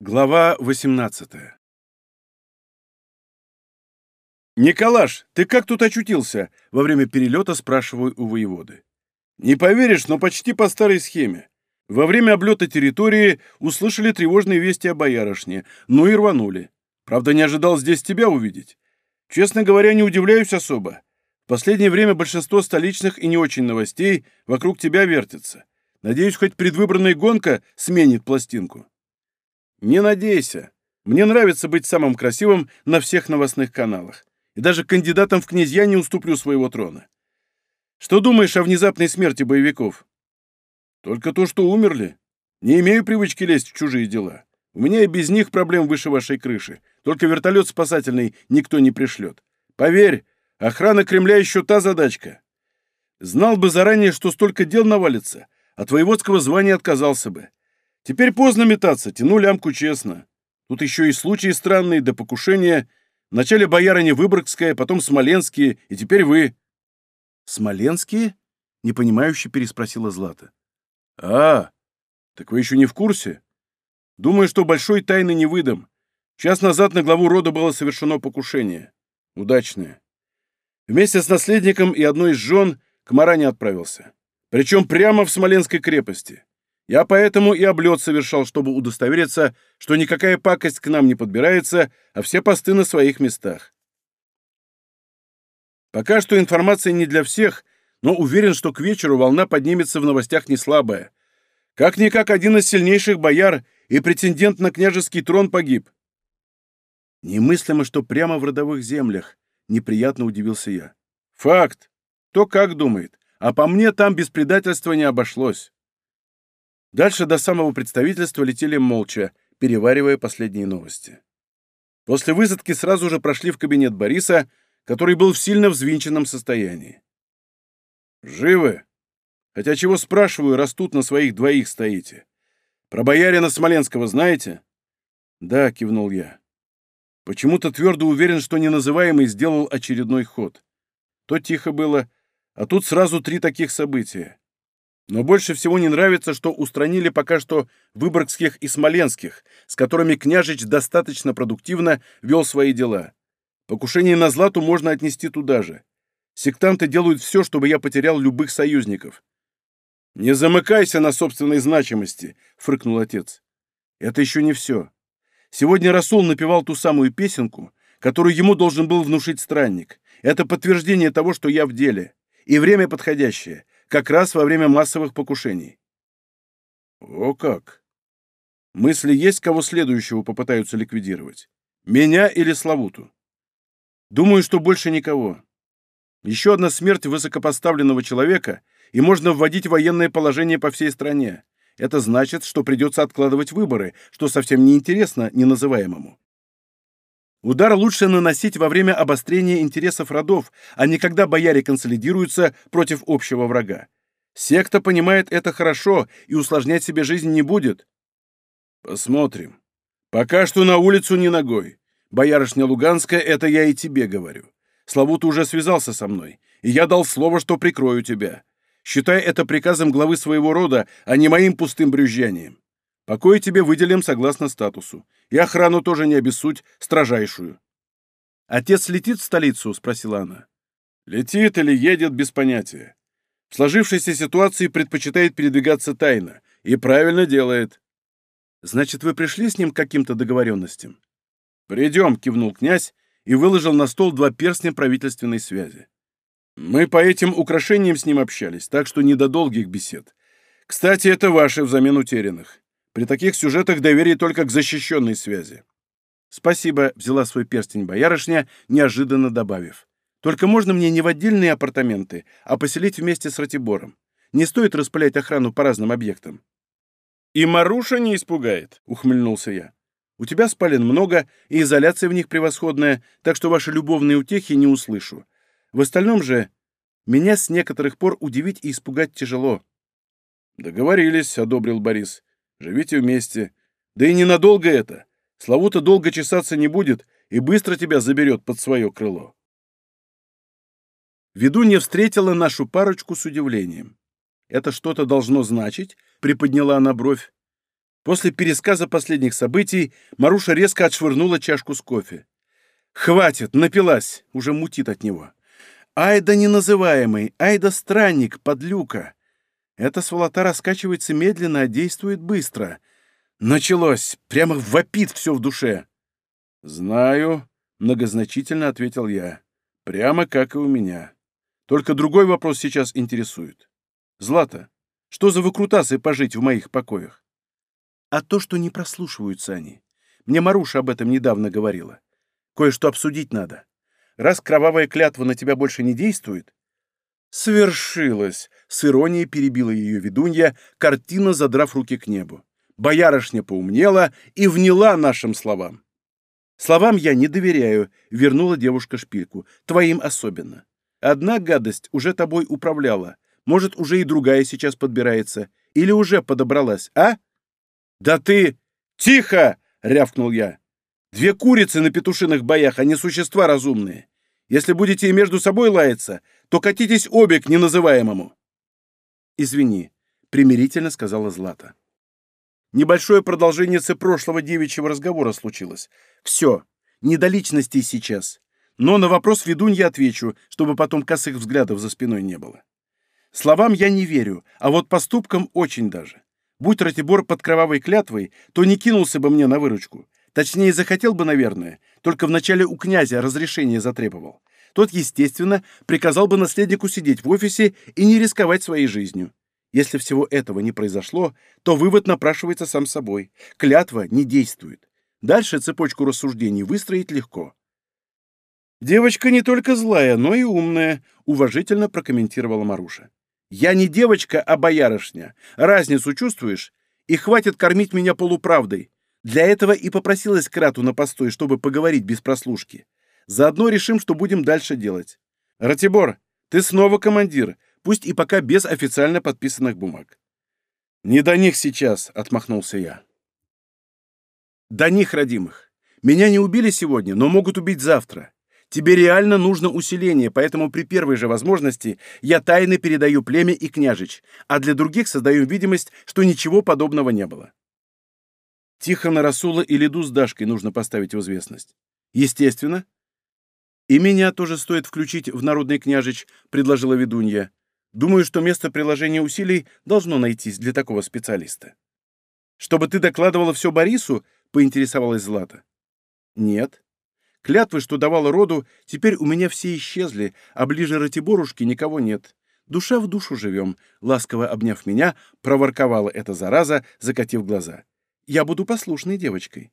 Глава 18 «Николаш, ты как тут очутился?» — во время перелета спрашиваю у воеводы. «Не поверишь, но почти по старой схеме. Во время облета территории услышали тревожные вести о боярышне, ну и рванули. Правда, не ожидал здесь тебя увидеть. Честно говоря, не удивляюсь особо. В последнее время большинство столичных и не очень новостей вокруг тебя вертится. Надеюсь, хоть предвыборная гонка сменит пластинку». Не надейся. Мне нравится быть самым красивым на всех новостных каналах. И даже кандидатам в князья не уступлю своего трона. Что думаешь о внезапной смерти боевиков? Только то, что умерли. Не имею привычки лезть в чужие дела. У меня и без них проблем выше вашей крыши. Только вертолет спасательный никто не пришлет. Поверь, охрана Кремля еще та задачка. Знал бы заранее, что столько дел навалится, от воеводского звания отказался бы. Теперь поздно метаться, тяну лямку честно. Тут еще и случаи странные, до покушения. Вначале боярыня Выборгская, потом Смоленские, и теперь вы». «Смоленские?» — непонимающе переспросила Злата. «А, так вы еще не в курсе? Думаю, что большой тайны не выдам. Час назад на главу рода было совершено покушение. Удачное. Вместе с наследником и одной из жен к Маране отправился. Причем прямо в Смоленской крепости. Я поэтому и облет совершал, чтобы удостовериться, что никакая пакость к нам не подбирается, а все посты на своих местах. Пока что информация не для всех, но уверен, что к вечеру волна поднимется в новостях не слабая. Как-никак один из сильнейших бояр и претендент на княжеский трон погиб. Немыслимо, что прямо в родовых землях, неприятно удивился я. Факт. То как думает. А по мне там без предательства не обошлось. Дальше до самого представительства летели молча, переваривая последние новости. После высадки сразу же прошли в кабинет Бориса, который был в сильно взвинченном состоянии. «Живы? Хотя чего спрашиваю, раз тут на своих двоих стоите? Про боярина Смоленского знаете?» «Да», — кивнул я. Почему-то твердо уверен, что неназываемый сделал очередной ход. То тихо было, а тут сразу три таких события. Но больше всего не нравится, что устранили пока что выборгских и смоленских, с которыми княжич достаточно продуктивно вел свои дела. Покушение на Злату можно отнести туда же. Сектанты делают все, чтобы я потерял любых союзников. «Не замыкайся на собственной значимости», — фрыкнул отец. «Это еще не все. Сегодня Расул напевал ту самую песенку, которую ему должен был внушить странник. Это подтверждение того, что я в деле. И время подходящее как раз во время массовых покушений. О как! Мысли есть, кого следующего попытаются ликвидировать? Меня или Славуту? Думаю, что больше никого. Еще одна смерть высокопоставленного человека, и можно вводить военное положение по всей стране. Это значит, что придется откладывать выборы, что совсем не интересно неназываемому. Удар лучше наносить во время обострения интересов родов, а не когда бояре консолидируются против общего врага. Секта понимает это хорошо и усложнять себе жизнь не будет. Посмотрим. Пока что на улицу не ногой. Боярышня Луганская, это я и тебе говорю. Славут уже связался со мной, и я дал слово, что прикрою тебя. Считай это приказом главы своего рода, а не моим пустым брюзжанием. Покой тебе выделим согласно статусу. И охрану тоже не обессудь, строжайшую. «Отец летит в столицу?» — спросила она. «Летит или едет, без понятия. В сложившейся ситуации предпочитает передвигаться тайно. И правильно делает». «Значит, вы пришли с ним к каким-то договоренностям?» «Придем», — кивнул князь и выложил на стол два перстня правительственной связи. «Мы по этим украшениям с ним общались, так что не до долгих бесед. Кстати, это ваши взамен утерянных. При таких сюжетах доверие только к защищенной связи. Спасибо, взяла свой перстень боярышня, неожиданно добавив. Только можно мне не в отдельные апартаменты, а поселить вместе с Ратибором. Не стоит распылять охрану по разным объектам. И Маруша не испугает, ухмыльнулся я. У тебя спален много, и изоляция в них превосходная, так что ваши любовные утехи не услышу. В остальном же меня с некоторых пор удивить и испугать тяжело. Договорились, одобрил Борис. Живите вместе. Да и ненадолго это. Славута долго чесаться не будет и быстро тебя заберет под свое крыло. Ведунья встретила нашу парочку с удивлением. «Это что-то должно значить?» — приподняла она бровь. После пересказа последних событий Маруша резко отшвырнула чашку с кофе. «Хватит, напилась!» — уже мутит от него. «Ай да неназываемый, ай да странник, подлюка!» Эта сволота раскачивается медленно, а действует быстро. Началось, прямо вопит все в душе. «Знаю», — многозначительно ответил я. «Прямо как и у меня. Только другой вопрос сейчас интересует. Злата, что за выкрутасы пожить в моих покоях?» «А то, что не прослушиваются они. Мне Маруша об этом недавно говорила. Кое-что обсудить надо. Раз кровавая клятва на тебя больше не действует, «Свершилось!» — с иронией перебила ее ведунья, картина задрав руки к небу. Боярышня поумнела и вняла нашим словам. «Словам я не доверяю», — вернула девушка шпильку. «Твоим особенно. Одна гадость уже тобой управляла. Может, уже и другая сейчас подбирается. Или уже подобралась, а?» «Да ты...» «Тихо!» — рявкнул я. «Две курицы на петушиных боях, а не существа разумные. Если будете и между собой лаяться, то катитесь обе к неназываемому. «Извини», — примирительно сказала Злата. Небольшое продолжение прошлого девичьего разговора случилось. Все, не до личностей сейчас. Но на вопрос ведунья отвечу, чтобы потом косых взглядов за спиной не было. Словам я не верю, а вот поступкам очень даже. Будь Ратибор под кровавой клятвой, то не кинулся бы мне на выручку. Точнее, захотел бы, наверное, только вначале у князя разрешение затребовал тот, естественно, приказал бы наследнику сидеть в офисе и не рисковать своей жизнью. Если всего этого не произошло, то вывод напрашивается сам собой. Клятва не действует. Дальше цепочку рассуждений выстроить легко. «Девочка не только злая, но и умная», — уважительно прокомментировала Маруша. «Я не девочка, а боярышня. Разницу чувствуешь? И хватит кормить меня полуправдой. Для этого и попросилась Крату на постой, чтобы поговорить без прослушки. Заодно решим, что будем дальше делать. Ратибор, ты снова командир, пусть и пока без официально подписанных бумаг. Не до них сейчас, отмахнулся я. До них, родимых. Меня не убили сегодня, но могут убить завтра. Тебе реально нужно усиление, поэтому при первой же возможности я тайно передаю племя и княжич, а для других создаю видимость, что ничего подобного не было. Тихона Расула и Лиду с Дашкой нужно поставить в известность. Естественно, «И меня тоже стоит включить в народный княжич», — предложила ведунья. «Думаю, что место приложения усилий должно найтись для такого специалиста». «Чтобы ты докладывала все Борису?» — поинтересовалась Злата. «Нет. Клятвы, что давала роду, теперь у меня все исчезли, а ближе Ратиборушки никого нет. Душа в душу живем», — ласково обняв меня, проворковала эта зараза, закатив глаза. «Я буду послушной девочкой»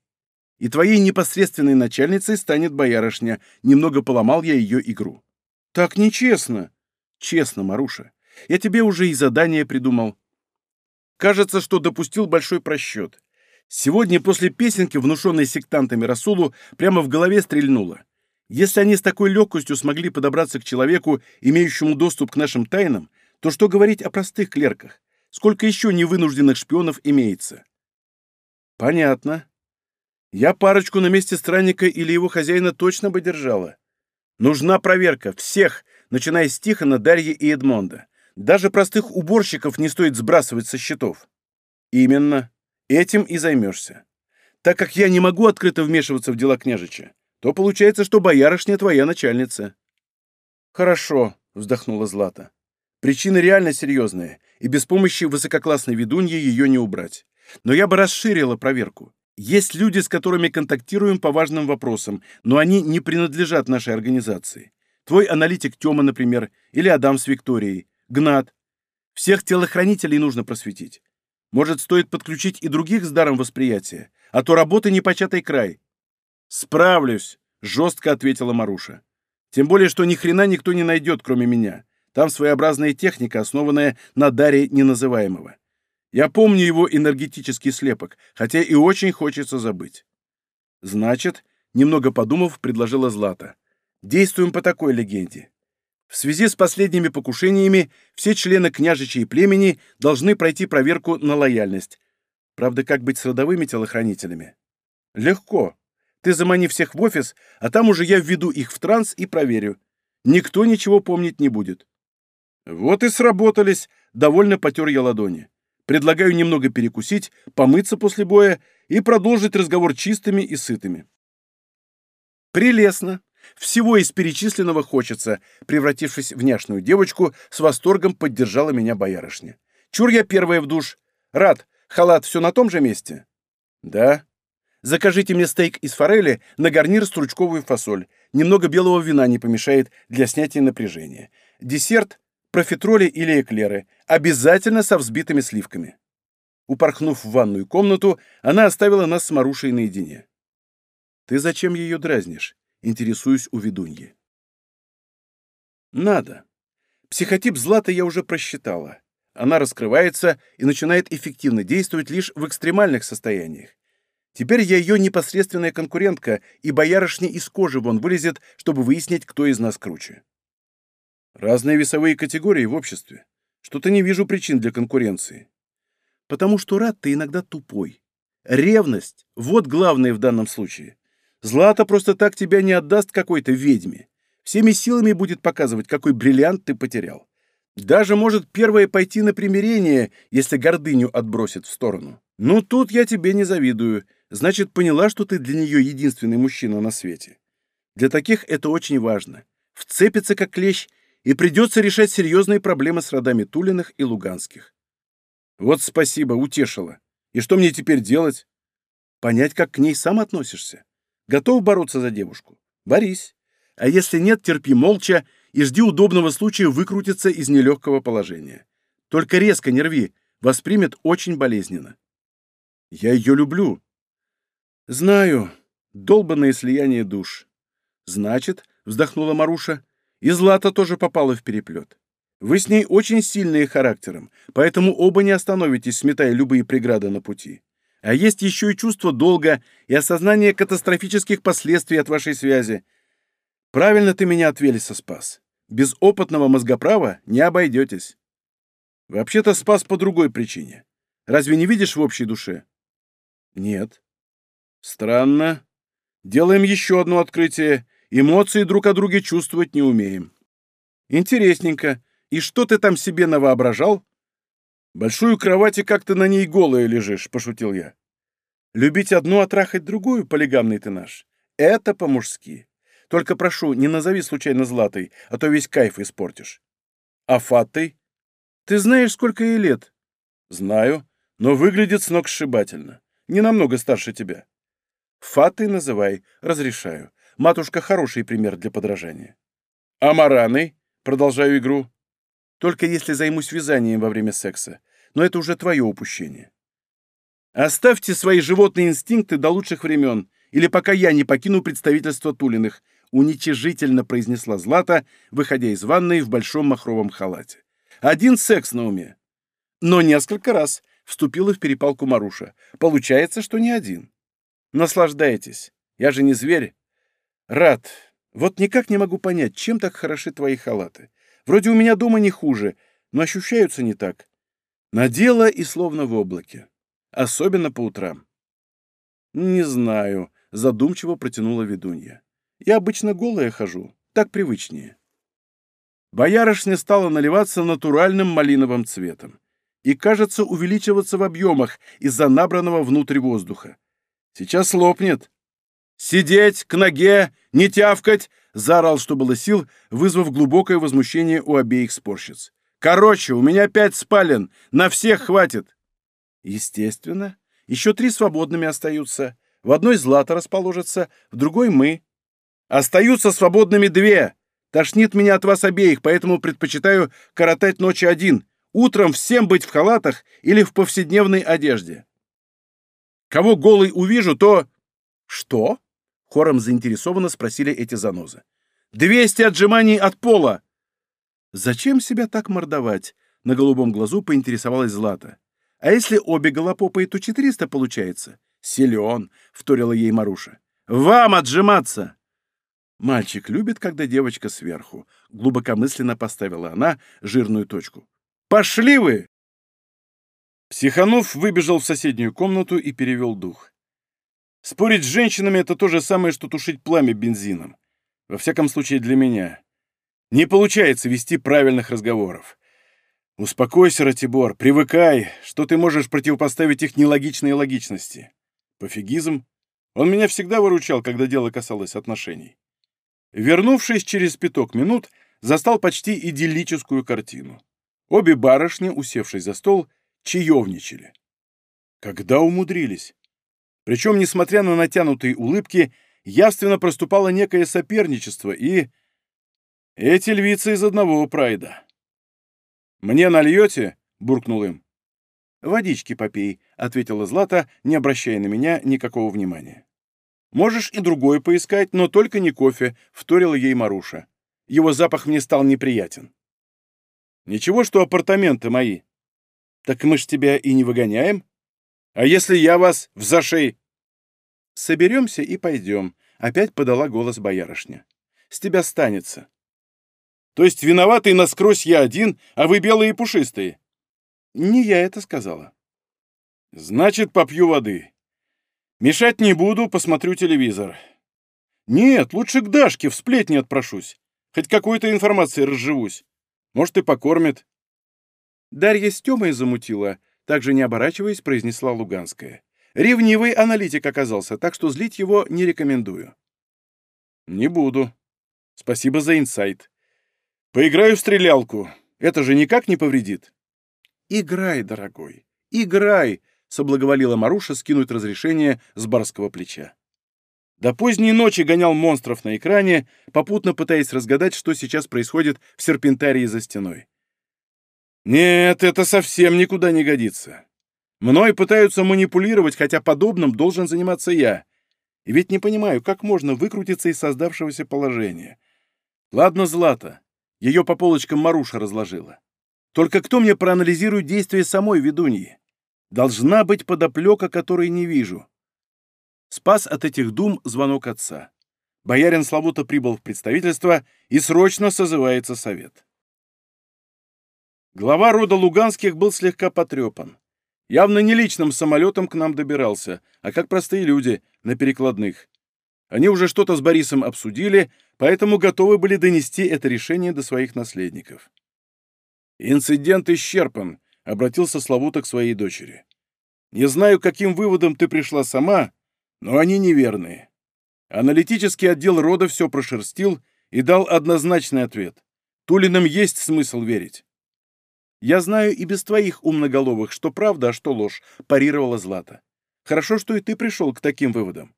и твоей непосредственной начальницей станет боярышня. Немного поломал я ее игру. Так нечестно. Честно, Маруша. Я тебе уже и задание придумал. Кажется, что допустил большой просчет. Сегодня после песенки, внушенной сектантами Расулу, прямо в голове стрельнуло. Если они с такой легкостью смогли подобраться к человеку, имеющему доступ к нашим тайнам, то что говорить о простых клерках? Сколько еще невынужденных шпионов имеется? Понятно. Я парочку на месте странника или его хозяина точно бы держала. Нужна проверка всех, начиная с Тихона, Дарьи и Эдмонда. Даже простых уборщиков не стоит сбрасывать со счетов. Именно. Этим и займешься. Так как я не могу открыто вмешиваться в дела княжича, то получается, что боярышня твоя начальница. Хорошо, вздохнула Злата. Причина реально серьезная, и без помощи высококлассной ведуньи ее не убрать. Но я бы расширила проверку. Есть люди, с которыми контактируем по важным вопросам, но они не принадлежат нашей организации. Твой аналитик Тёма, например, или Адам с Викторией, Гнат. Всех телохранителей нужно просветить. Может, стоит подключить и других с даром восприятия, а то работы непочатый край. Справлюсь, жестко ответила Маруша. Тем более, что ни хрена никто не найдет, кроме меня. Там своеобразная техника, основанная на даре неназываемого. Я помню его энергетический слепок, хотя и очень хочется забыть. Значит, немного подумав, предложила Злата. Действуем по такой легенде. В связи с последними покушениями все члены княжичьей племени должны пройти проверку на лояльность. Правда, как быть с родовыми телохранителями? Легко. Ты замани всех в офис, а там уже я введу их в транс и проверю. Никто ничего помнить не будет. Вот и сработались, довольно потер я ладони. Предлагаю немного перекусить, помыться после боя и продолжить разговор чистыми и сытыми. Прелестно. Всего из перечисленного хочется, превратившись в няшную девочку, с восторгом поддержала меня боярышня. Чур я первая в душ. Рад, халат все на том же месте? Да. Закажите мне стейк из форели на гарнир стручковую фасоль. Немного белого вина не помешает для снятия напряжения. Десерт профитроли или эклеры, обязательно со взбитыми сливками. Упорхнув в ванную комнату, она оставила нас с Марушей наедине. «Ты зачем ее дразнишь?» — интересуюсь у ведуньи. «Надо. Психотип Злата я уже просчитала. Она раскрывается и начинает эффективно действовать лишь в экстремальных состояниях. Теперь я ее непосредственная конкурентка, и боярышня из кожи вон вылезет, чтобы выяснить, кто из нас круче. Разные весовые категории в обществе. Что-то не вижу причин для конкуренции. Потому что рад ты иногда тупой. Ревность — вот главное в данном случае. Злата просто так тебя не отдаст какой-то ведьме. Всеми силами будет показывать, какой бриллиант ты потерял. Даже может первое пойти на примирение, если гордыню отбросит в сторону. Ну, тут я тебе не завидую. Значит, поняла, что ты для нее единственный мужчина на свете. Для таких это очень важно. Вцепится как клещ и придется решать серьезные проблемы с родами Тулиных и Луганских. Вот спасибо, утешила. И что мне теперь делать? Понять, как к ней сам относишься. Готов бороться за девушку? Борись. А если нет, терпи молча и жди удобного случая выкрутиться из нелегкого положения. Только резко не рви, воспримет очень болезненно. Я ее люблю. Знаю. Долбанное слияние душ. Значит, вздохнула Маруша, и Злата тоже попала в переплет. Вы с ней очень сильные характером, поэтому оба не остановитесь, сметая любые преграды на пути. А есть еще и чувство долга и осознание катастрофических последствий от вашей связи. Правильно ты меня от Велеса спас. Без опытного мозгоправа не обойдетесь. Вообще-то спас по другой причине. Разве не видишь в общей душе? Нет. Странно. Делаем еще одно открытие. Эмоции друг о друге чувствовать не умеем. Интересненько. И что ты там себе навоображал? Большую кровать и как ты на ней голая лежишь, пошутил я. Любить одну, а трахать другую, полигамный ты наш. Это по-мужски. Только прошу, не назови случайно Златой, а то весь кайф испортишь. А Фатой? Ты знаешь, сколько ей лет? Знаю, но выглядит сногсшибательно. Не намного старше тебя. Фатой называй, разрешаю. Матушка хороший пример для подражания. А Мараны? Продолжаю игру. Только если займусь вязанием во время секса. Но это уже твое упущение. Оставьте свои животные инстинкты до лучших времен, или пока я не покину представительство Тулиных, уничижительно произнесла Злата, выходя из ванной в большом махровом халате. Один секс на уме. Но несколько раз вступила в перепалку Маруша. Получается, что не один. Наслаждайтесь. Я же не зверь. «Рад. Вот никак не могу понять, чем так хороши твои халаты. Вроде у меня дома не хуже, но ощущаются не так. Надела и словно в облаке. Особенно по утрам». «Не знаю», — задумчиво протянула ведунья. «Я обычно голая хожу, так привычнее». Боярышня стала наливаться натуральным малиновым цветом и, кажется, увеличиваться в объемах из-за набранного внутрь воздуха. Сейчас лопнет. «Сидеть, к ноге, не тявкать!» — заорал, что было сил, вызвав глубокое возмущение у обеих спорщиц. «Короче, у меня пять спален, на всех хватит!» Естественно. Еще три свободными остаются. В одной Злата расположится, в другой мы. Остаются свободными две. Тошнит меня от вас обеих, поэтому предпочитаю коротать ночи один. Утром всем быть в халатах или в повседневной одежде. Кого голый увижу, то... Что? Хором заинтересованно спросили эти занозы. «Двести отжиманий от пола!» «Зачем себя так мордовать?» — на голубом глазу поинтересовалась Злата. «А если обе голопопые, то четыреста получается?» «Силен!» — вторила ей Маруша. «Вам отжиматься!» «Мальчик любит, когда девочка сверху», — глубокомысленно поставила она жирную точку. «Пошли вы!» Психанов выбежал в соседнюю комнату и перевел дух. Спорить с женщинами — это то же самое, что тушить пламя бензином. Во всяком случае, для меня. Не получается вести правильных разговоров. Успокойся, Ратибор, привыкай, что ты можешь противопоставить их нелогичной логичности. Пофигизм. Он меня всегда выручал, когда дело касалось отношений. Вернувшись через пяток минут, застал почти идиллическую картину. Обе барышни, усевшись за стол, чаевничали. Когда умудрились? Причем, несмотря на натянутые улыбки, явственно проступало некое соперничество и... Эти львицы из одного прайда. «Мне нальете?» — буркнул им. «Водички попей», — ответила Злата, не обращая на меня никакого внимания. «Можешь и другое поискать, но только не кофе», — вторила ей Маруша. Его запах мне стал неприятен. «Ничего, что апартаменты мои». «Так мы ж тебя и не выгоняем. А если я вас в зашей?» «Соберемся и пойдем», — опять подала голос боярышня. «С тебя станется». То есть виноватый насквозь я один, а вы белые и пушистые?» «Не я это сказала». «Значит, попью воды. Мешать не буду, посмотрю телевизор». «Нет, лучше к Дашке в сплетни отпрошусь. Хоть какой-то информацией разживусь. Может, и покормит». Дарья с Тёмой замутила, также не оборачиваясь, произнесла Луганская. Ревнивый аналитик оказался, так что злить его не рекомендую. «Не буду. Спасибо за инсайт. Поиграю в стрелялку. Это же никак не повредит. Играй, дорогой, играй, соблаговолила Маруша скинуть разрешение с барского плеча. До поздней ночи гонял монстров на экране, попутно пытаясь разгадать, что сейчас происходит в серпентарии за стеной. Нет, это совсем никуда не годится. Мной пытаются манипулировать, хотя подобным должен заниматься я. И ведь не понимаю, как можно выкрутиться из создавшегося положения. Ладно, Злата, ее по полочкам Маруша разложила. Только кто мне проанализирует действия самой ведуньи? Должна быть подоплека, которой не вижу. Спас от этих дум звонок отца. Боярин Славута прибыл в представительство и срочно созывается совет. Глава рода Луганских был слегка потрепан. Явно не личным самолетом к нам добирался, а как простые люди, на перекладных. Они уже что-то с Борисом обсудили, поэтому готовы были донести это решение до своих наследников. «Инцидент исчерпан», — обратился Славута к своей дочери. «Не знаю, каким выводом ты пришла сама, но они неверные. Аналитический отдел рода все прошерстил и дал однозначный ответ. Тулиным есть смысл верить». «Я знаю и без твоих умноголовых, что правда, а что ложь», — парировала Злата. «Хорошо, что и ты пришел к таким выводам».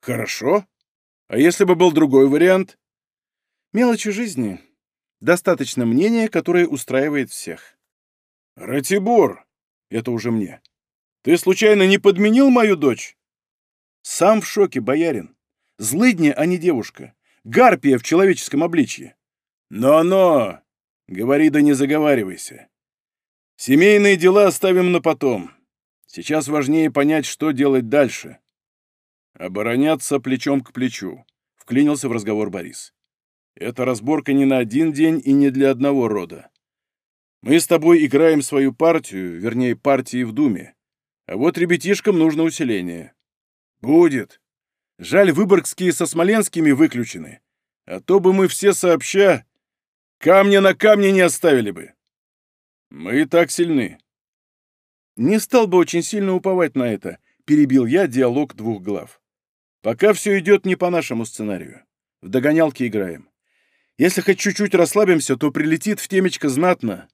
«Хорошо», а если бы был другой вариант? Мелочи жизни. Достаточно мнения, которое устраивает всех. Ратибор, это уже мне. Ты случайно не подменил мою дочь? Сам в шоке, боярин. Злыдня, а не девушка. Гарпия в человеческом обличье. Но-но! Говори да не заговаривайся. Семейные дела оставим на потом. Сейчас важнее понять, что делать дальше. «Обороняться плечом к плечу», — вклинился в разговор Борис. «Это разборка не на один день и не для одного рода. Мы с тобой играем свою партию, вернее, партии в Думе. А вот ребятишкам нужно усиление». «Будет. Жаль, выборгские со смоленскими выключены. А то бы мы все сообща камня на камне не оставили бы. Мы и так сильны». «Не стал бы очень сильно уповать на это», — перебил я диалог двух глав. Пока все идет не по нашему сценарию. В догонялки играем. Если хоть чуть-чуть расслабимся, то прилетит в темечко знатно».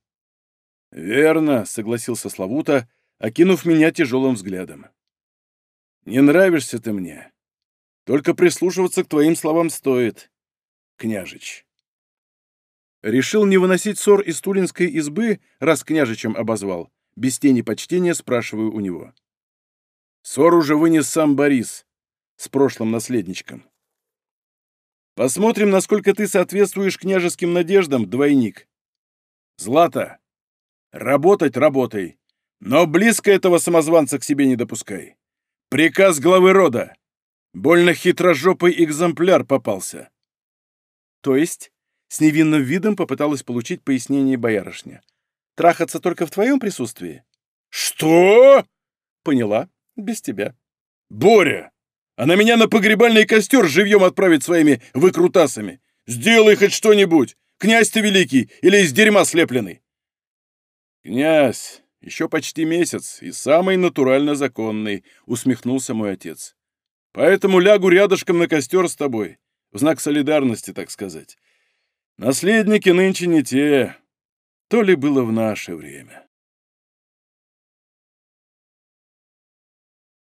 «Верно», — согласился Славута, окинув меня тяжелым взглядом. «Не нравишься ты мне. Только прислушиваться к твоим словам стоит, княжич». Решил не выносить ссор из Тулинской избы, раз княжичем обозвал. Без тени почтения спрашиваю у него. Ссор уже вынес сам Борис, с прошлым наследничком. Посмотрим, насколько ты соответствуешь княжеским надеждам, двойник. Злата, работать работай, но близко этого самозванца к себе не допускай. Приказ главы рода. Больно хитрожопый экземпляр попался. То есть, с невинным видом попыталась получить пояснение боярышня. «Трахаться только в твоем присутствии?» «Что?» «Поняла. Без тебя». «Боря! Она меня на погребальный костер живьем отправит своими выкрутасами! Сделай хоть что-нибудь! Князь ты великий или из дерьма слепленный!» «Князь, еще почти месяц и самый натурально законный», — усмехнулся мой отец. «Поэтому лягу рядышком на костер с тобой, в знак солидарности, так сказать. Наследники нынче не те, то ли было в наше время.